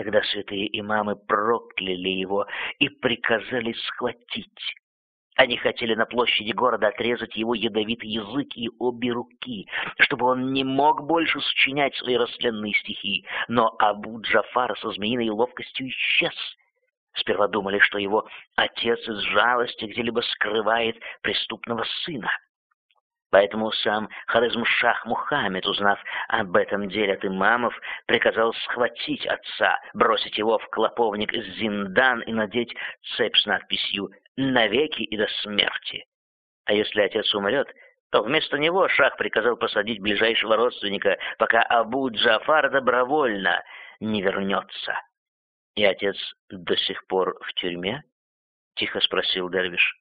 Тогда святые имамы прокляли его и приказали схватить. Они хотели на площади города отрезать его ядовитый язык и обе руки, чтобы он не мог больше сочинять свои растленные стихи. Но Абу Джафар со змеиной ловкостью исчез. Сперва думали, что его отец из жалости где-либо скрывает преступного сына. Поэтому сам Харизм-Шах Мухаммед, узнав об этом деле от имамов, приказал схватить отца, бросить его в клоповник Зиндан и надеть цепь с надписью «Навеки и до смерти». А если отец умрет, то вместо него Шах приказал посадить ближайшего родственника, пока Абу Джафар добровольно не вернется. «И отец до сих пор в тюрьме?» — тихо спросил Дервиш.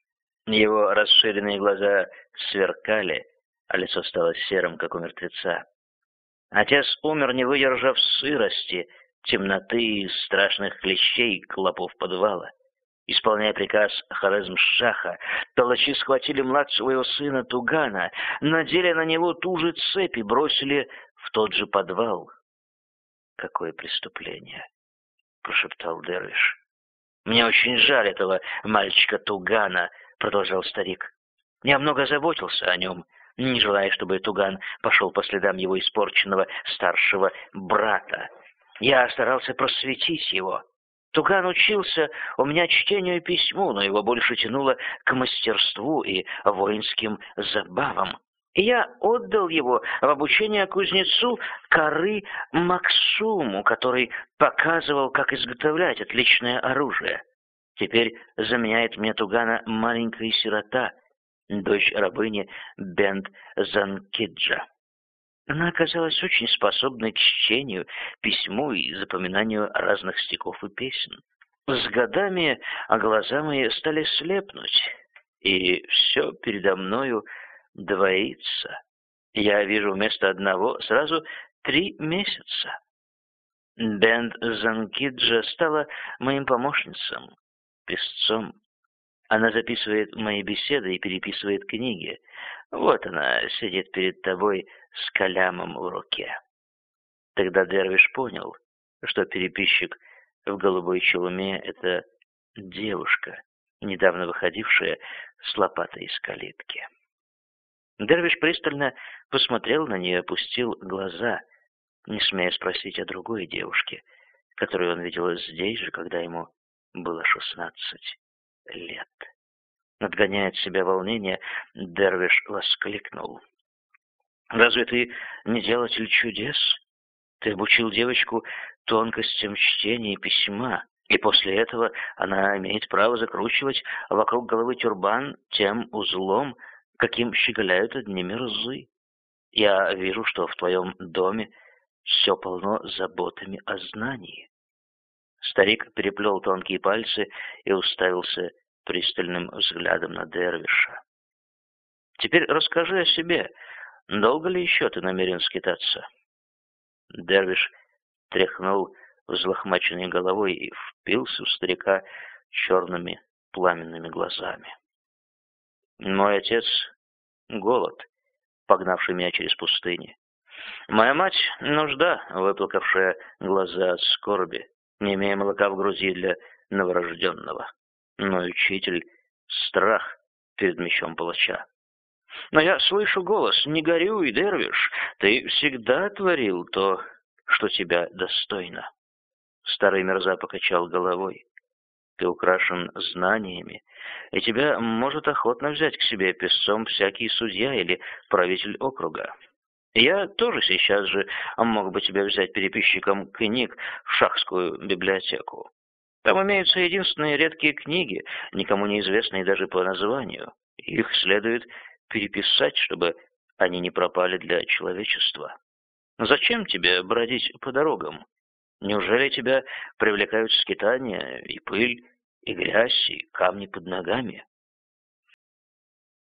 Его расширенные глаза сверкали, а лицо стало серым, как у мертвеца. Отец умер, не выдержав сырости, темноты и страшных клещей клопов подвала. Исполняя приказ Хорезм-Шаха, палачи схватили младшего его сына Тугана, надели на него ту же цепь и бросили в тот же подвал. «Какое преступление!» — прошептал Дервиш. «Мне очень жаль этого мальчика Тугана», продолжал старик. «Я много заботился о нем, не желая, чтобы Туган пошел по следам его испорченного старшего брата. Я старался просветить его. Туган учился у меня чтению и письму, но его больше тянуло к мастерству и воинским забавам. И я отдал его в обучение кузнецу коры Максуму, который показывал, как изготовлять отличное оружие. Теперь заменяет мне Тугана маленькая сирота, дочь рабыни Бент Занкиджа. Она оказалась очень способной к чтению, письму и запоминанию разных стихов и песен. С годами глаза мои стали слепнуть, и все передо мною двоится. Я вижу вместо одного сразу три месяца. Бент Занкиджа стала моим помощницем, песцом. Она записывает мои беседы и переписывает книги. Вот она сидит перед тобой с калямом в руке. Тогда Дервиш понял, что переписчик в голубой челме — это девушка, недавно выходившая с лопатой из калитки. Дервиш пристально посмотрел на нее опустил глаза, не смея спросить о другой девушке, которую он видел здесь же, когда ему было шестнадцать лет. Надгоняя от себя волнение, Дервиш воскликнул. «Разве ты не делатель чудес? Ты обучил девочку тонкостям чтения и письма, и после этого она имеет право закручивать вокруг головы тюрбан тем узлом, каким щеголяют одними разы. Я вижу, что в твоем доме все полно заботами о знании. Старик переплел тонкие пальцы и уставился пристальным взглядом на Дервиша. «Теперь расскажи о себе. Долго ли еще ты намерен скитаться?» Дервиш тряхнул взлохмаченной головой и впился в старика черными пламенными глазами. «Мой отец — голод, погнавший меня через пустыни. Моя мать — нужда, выплакавшая глаза от скорби не имея молока в груди для новорожденного. Но учитель — страх перед мечом палача. Но я слышу голос, не горюй, Дервиш, ты всегда творил то, что тебя достойно. Старый мерза покачал головой. Ты украшен знаниями, и тебя может охотно взять к себе песцом всякий судья или правитель округа. Я тоже сейчас же мог бы тебя взять переписчиком книг в шахскую библиотеку. Там имеются единственные редкие книги, никому неизвестные даже по названию. Их следует переписать, чтобы они не пропали для человечества. Зачем тебе бродить по дорогам? Неужели тебя привлекают скитания и пыль, и грязь, и камни под ногами?